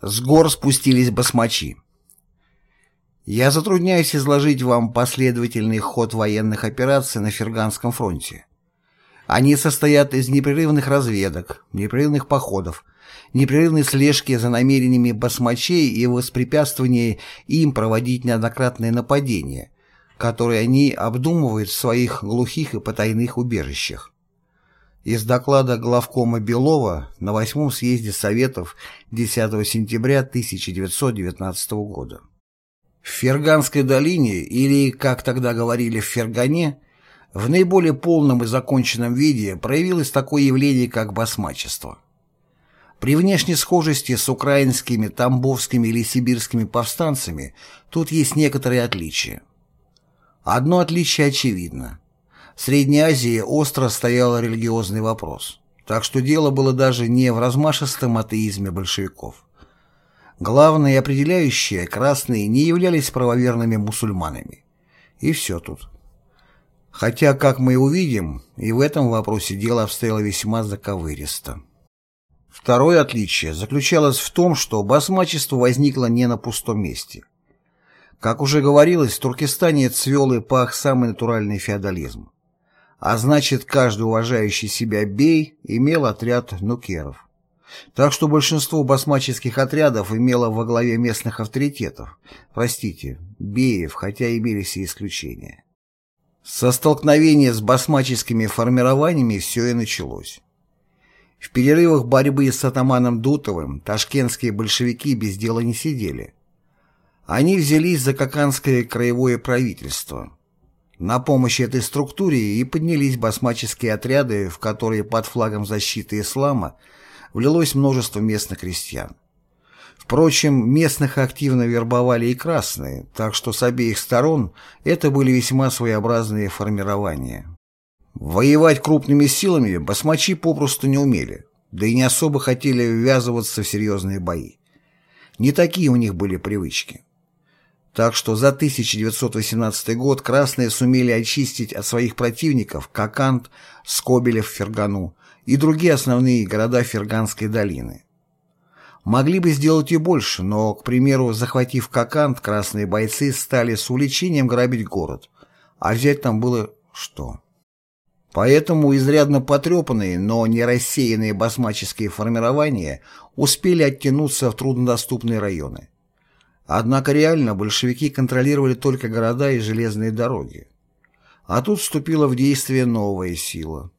С гор спустились басмачи. Я затрудняюсь изложить вам последовательный ход военных операций на Ферганском фронте. Они состоят из непрерывных разведок, непрерывных походов, непрерывной слежки за намерениями басмачей и воспрепятствования им проводить неоднократные нападения, которые они обдумывают в своих глухих и потайных убежищах. Из доклада главкома Белова на восьмом съезде Советов 10 сентября 1919 года. В Ферганской долине, или, как тогда говорили, в Фергане, в наиболее полном и законченном виде проявилось такое явление, как басмачество. При внешней схожести с украинскими, тамбовскими или сибирскими повстанцами тут есть некоторые отличия. Одно отличие очевидно. В Средней Азии остро стоял религиозный вопрос, так что дело было даже не в размашистом атеизме большевиков. Главное и определяющее, красные не являлись правоверными мусульманами. И все тут. Хотя, как мы увидим, и в этом вопросе дело обстояло весьма заковыристо. Второе отличие заключалось в том, что басмачество возникло не на пустом месте. Как уже говорилось, в Туркестане цвел и пах самый натуральный феодализм а значит каждый уважающий себя бей имел отряд нукеров. Так что большинство басмаческих отрядов имело во главе местных авторитетов, простите, беев, хотя имелись и исключения. Со столкновения с басмаческими формированиями все и началось. В перерывах борьбы с атаманом Дутовым ташкентские большевики без дела не сидели. Они взялись за Коканское краевое правительство – на помощь этой структуре и поднялись басмаческие отряды, в которые под флагом защиты ислама влилось множество местных крестьян. Впрочем, местных активно вербовали и красные, так что с обеих сторон это были весьма своеобразные формирования. Воевать крупными силами басмачи попросту не умели, да и не особо хотели ввязываться в серьезные бои. Не такие у них были привычки. Так что за 1918 год красные сумели очистить от своих противников Кокант, Скобелев, Фергану и другие основные города Ферганской долины. Могли бы сделать и больше, но, к примеру, захватив Кокант, красные бойцы стали с увлечением грабить город, а взять там было что? Поэтому изрядно потрепанные, но не рассеянные басмаческие формирования успели оттянуться в труднодоступные районы. Однако реально большевики контролировали только города и железные дороги. А тут вступила в действие новая сила.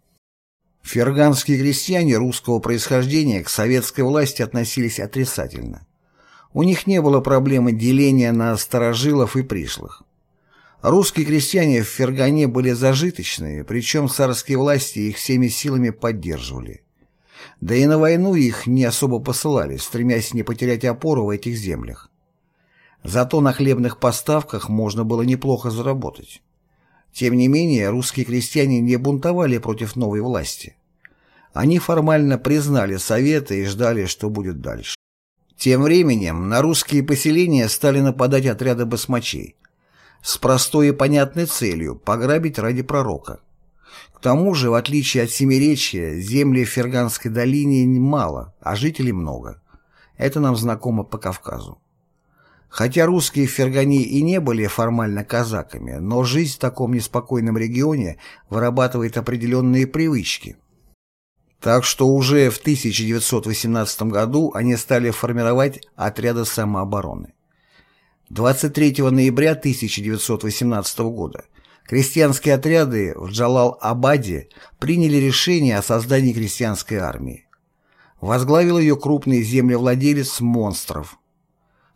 Ферганские крестьяне русского происхождения к советской власти относились отрицательно. У них не было проблемы деления на старожилов и пришлых. Русские крестьяне в Фергане были зажиточные, причем царские власти их всеми силами поддерживали. Да и на войну их не особо посылали, стремясь не потерять опору в этих землях. Зато на хлебных поставках можно было неплохо заработать. Тем не менее, русские крестьяне не бунтовали против новой власти. Они формально признали Советы и ждали, что будет дальше. Тем временем на русские поселения стали нападать отряды басмачей с простой и понятной целью – пограбить ради пророка. К тому же, в отличие от Семиречья, земли в Ферганской долине мало, а жителей много. Это нам знакомо по Кавказу. Хотя русские в Фергане и не были формально казаками, но жизнь в таком неспокойном регионе вырабатывает определенные привычки. Так что уже в 1918 году они стали формировать отряды самообороны. 23 ноября 1918 года крестьянские отряды в Джалал-Абаде приняли решение о создании крестьянской армии. Возглавил ее крупный землевладелец Монстров,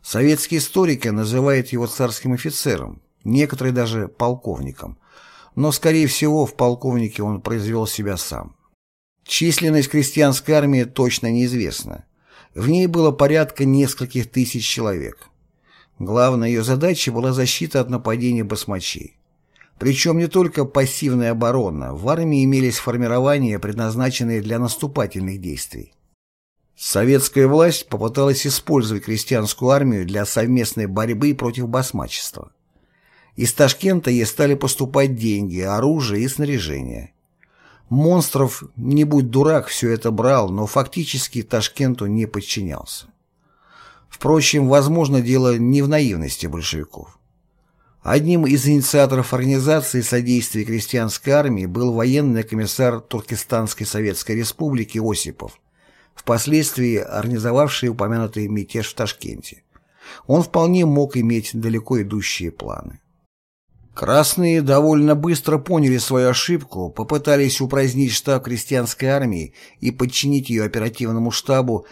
Советские историки называют его царским офицером, некоторые даже полковником, но, скорее всего, в полковнике он произвел себя сам. Численность крестьянской армии точно неизвестна. В ней было порядка нескольких тысяч человек. Главная ее задача была защита от нападения басмачей. Причем не только пассивная оборона, в армии имелись формирования, предназначенные для наступательных действий. Советская власть попыталась использовать крестьянскую армию для совместной борьбы против басмачества. Из Ташкента ей стали поступать деньги, оружие и снаряжение. Монстров, не будь дурак, все это брал, но фактически Ташкенту не подчинялся. Впрочем, возможно, дело не в наивности большевиков. Одним из инициаторов организации содействия крестьянской армии был военный комиссар Туркестанской Советской Республики Осипов, впоследствии организовавший упомянутый мятеж в Ташкенте. Он вполне мог иметь далеко идущие планы. Красные довольно быстро поняли свою ошибку, попытались упразднить штаб крестьянской армии и подчинить ее оперативному штабу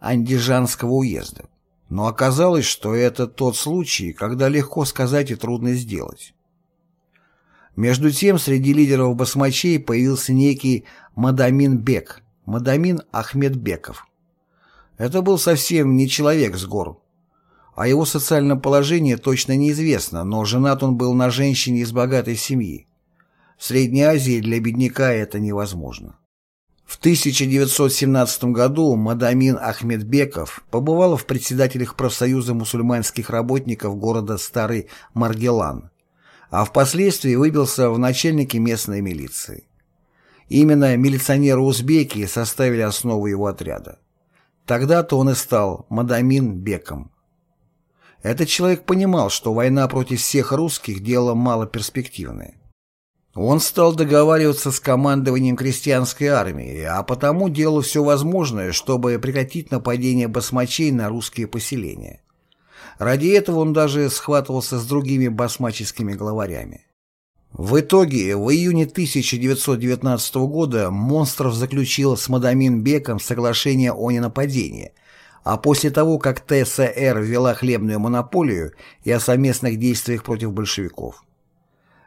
Андижанского уезда. Но оказалось, что это тот случай, когда легко сказать и трудно сделать. Между тем, среди лидеров басмачей появился некий Мадамин Бек, Мадамин Ахмедбеков. Это был совсем не человек с гор. О его социальном положении точно неизвестно, но женат он был на женщине из богатой семьи. В Средней Азии для бедняка это невозможно. В 1917 году Мадамин Ахмедбеков побывала в председателях профсоюза мусульманских работников города Старый Маргелан, а впоследствии выбился в начальники местной милиции. Именно милиционеры-узбеки составили основу его отряда. Тогда-то он и стал Мадамин Беком. Этот человек понимал, что война против всех русских – дело малоперспективное. Он стал договариваться с командованием крестьянской армии, а потому делал все возможное, чтобы прекратить нападение басмачей на русские поселения. Ради этого он даже схватывался с другими басмаческими главарями. В итоге, в июне 1919 года Монстров заключил с Мадамин Беком соглашение о ненападении, а после того, как ТСР ввела хлебную монополию и о совместных действиях против большевиков.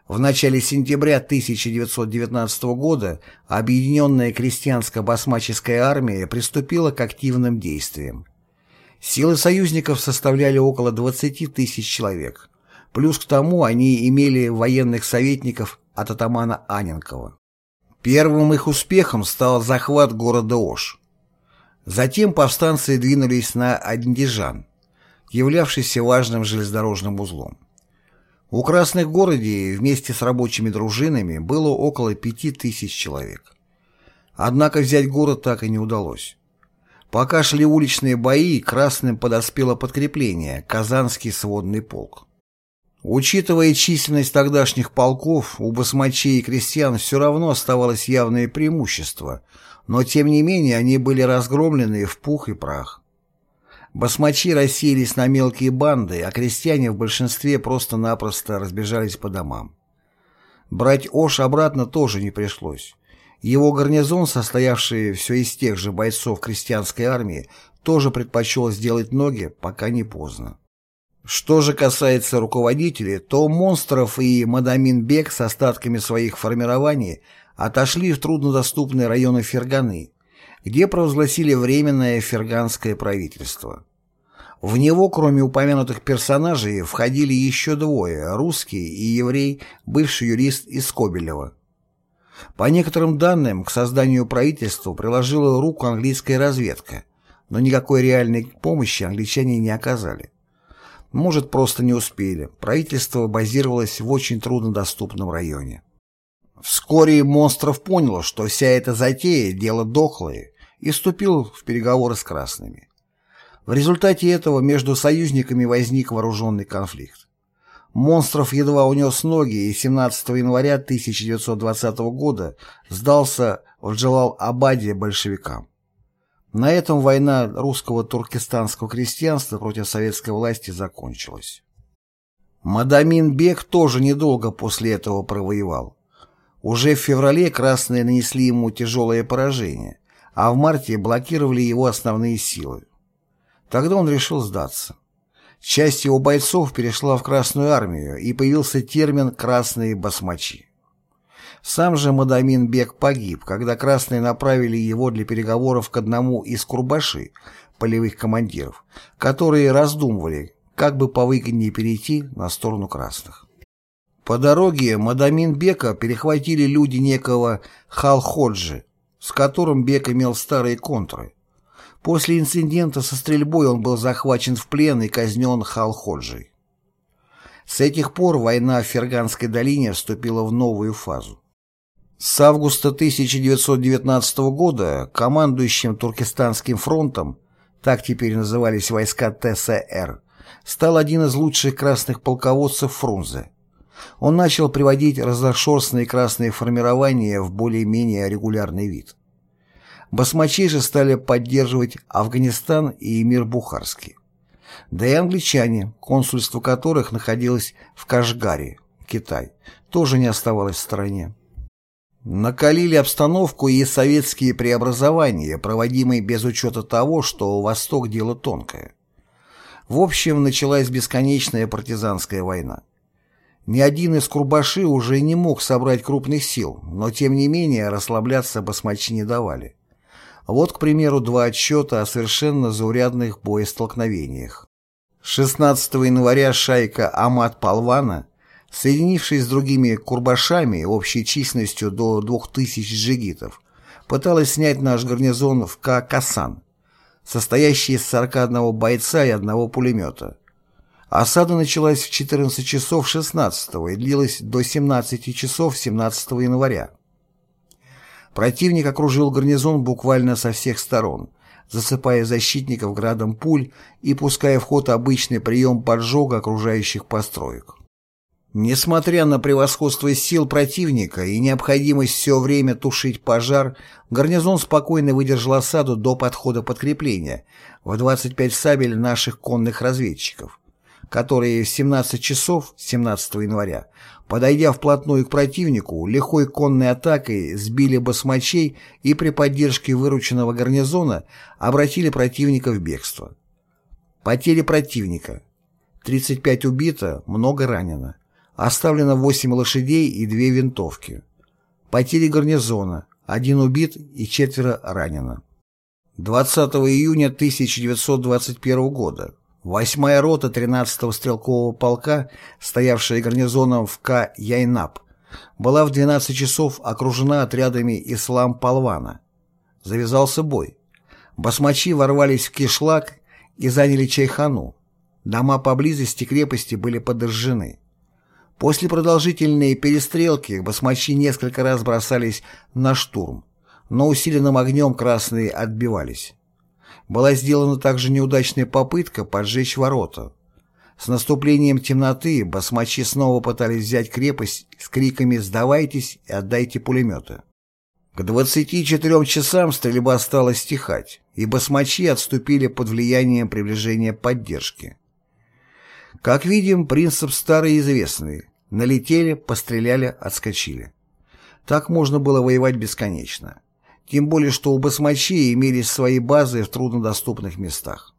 В начале сентября 1919 года Объединенная крестьянско-басмаческая армия приступила к активным действиям. Силы союзников составляли около 20 тысяч человек. Плюс к тому они имели военных советников от атамана Аненкова. Первым их успехом стал захват города Ош. Затем повстанцы двинулись на Андижан, являвшийся важным железнодорожным узлом. У красных городе вместе с рабочими дружинами было около пяти тысяч человек. Однако взять город так и не удалось. Пока шли уличные бои, красным подоспело подкрепление – Казанский сводный полк. Учитывая численность тогдашних полков, у басмачей и крестьян все равно оставалось явное преимущество, но тем не менее они были разгромлены в пух и прах. Басмачи рассеялись на мелкие банды, а крестьяне в большинстве просто-напросто разбежались по домам. Брать Ош обратно тоже не пришлось. Его гарнизон, состоявший все из тех же бойцов крестьянской армии, тоже предпочел сделать ноги, пока не поздно. Что же касается руководителей, то Монстров и Мадамин Бек с остатками своих формирований отошли в труднодоступные районы Ферганы, где провозгласили Временное ферганское правительство. В него, кроме упомянутых персонажей, входили еще двое – русский и еврей, бывший юрист из Кобелева. По некоторым данным, к созданию правительства приложила руку английская разведка, но никакой реальной помощи англичане не оказали. Может, просто не успели. Правительство базировалось в очень труднодоступном районе. Вскоре Монстров понял, что вся эта затея – дело дохлое, и вступил в переговоры с красными. В результате этого между союзниками возник вооруженный конфликт. Монстров едва унес ноги и 17 января 1920 года сдался в Джалал-Абаде большевикам. На этом война русского туркестанского крестьянства против советской власти закончилась. Мадамин Бек тоже недолго после этого провоевал. Уже в феврале красные нанесли ему тяжелое поражение, а в марте блокировали его основные силы. Тогда он решил сдаться. Часть его бойцов перешла в Красную армию, и появился термин «красные басмачи». Сам же Мадамин Бек погиб, когда красные направили его для переговоров к одному из курбашей, полевых командиров, которые раздумывали, как бы повыгоднее перейти на сторону красных. По дороге Мадамин Бека перехватили люди некого Халходжи, с которым Бек имел старые контры. После инцидента со стрельбой он был захвачен в плен и казнен Халходжей. С этих пор война в Ферганской долине вступила в новую фазу. С августа 1919 года командующим Туркестанским фронтом так теперь назывались войска ТСР, стал один из лучших красных полководцев Фрунзе. Он начал приводить разношерстные красные формирования в более-менее регулярный вид. Басмачи же стали поддерживать Афганистан и Эмир Бухарский. Да и англичане, консульство которых находилось в Кашгаре, Китай, тоже не оставалось в стороне. Накалили обстановку и советские преобразования, проводимые без учета того, что Восток – дело тонкое. В общем, началась бесконечная партизанская война. Ни один из Курбаши уже не мог собрать крупных сил, но тем не менее расслабляться басмачи не давали. Вот, к примеру, два отчета о совершенно заурядных боестолкновениях. 16 января шайка Амат Палвана, соединившись с другими курбашами общей численностью до 2000 джигитов, пыталась снять наш гарнизон в Ка-Касан, состоящий из 41 бойца и одного пулемета. Осада началась в 14 часов 16 и длилась до 17 часов 17 января. Противник окружил гарнизон буквально со всех сторон, засыпая защитников градом пуль и пуская в ход обычный прием поджога окружающих построек. Несмотря на превосходство сил противника и необходимость все время тушить пожар, гарнизон спокойно выдержал осаду до подхода подкрепления в 25 сабель наших конных разведчиков, которые в 17 часов 17 января подойдя вплотную к противнику, лихой конной атакой сбили басмачей и при поддержке вырученного гарнизона обратили противника в бегство. Потери противника. 35 убито, много ранено. Оставлено 8 лошадей и 2 винтовки. Потери гарнизона. Один убит и четверо ранено. 20 июня 1921 года Восьмая рота 13-го стрелкового полка, стоявшая гарнизоном в К-Яйнап, была в 12 часов окружена отрядами Ислам-Палвана. Завязался бой. Басмачи ворвались в Кишлак и заняли Чайхану. Дома поблизости крепости были подожжены. После продолжительной перестрелки басмачи несколько раз бросались на штурм, но усиленным огнем красные отбивались была сделана также неудачная попытка поджечь ворота. С наступлением темноты басмачи снова пытались взять крепость с криками «Сдавайтесь и отдайте пулеметы». К 24 часам стрельба стала стихать, и басмачи отступили под влиянием приближения поддержки. Как видим, принцип старый и известный. Налетели, постреляли, отскочили. Так можно было воевать бесконечно. Тем более, что у басмачей имелись свои базы в труднодоступных местах.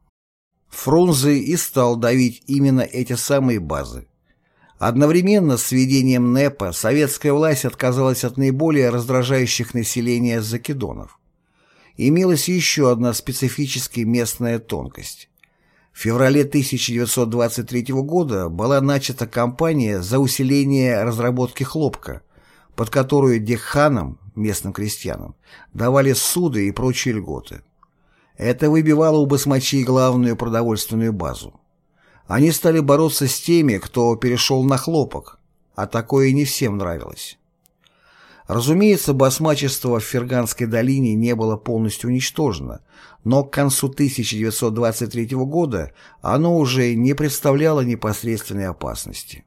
Фрунзе и стал давить именно эти самые базы. Одновременно с введением НЭПа советская власть отказалась от наиболее раздражающих населения закидонов. Имелась еще одна специфическая местная тонкость. В феврале 1923 года была начата кампания за усиление разработки хлопка, под которую Дехханам, местным крестьянам, давали суды и прочие льготы. Это выбивало у басмачей главную продовольственную базу. Они стали бороться с теми, кто перешел на хлопок, а такое не всем нравилось. Разумеется, басмачество в Ферганской долине не было полностью уничтожено, но к концу 1923 года оно уже не представляло непосредственной опасности.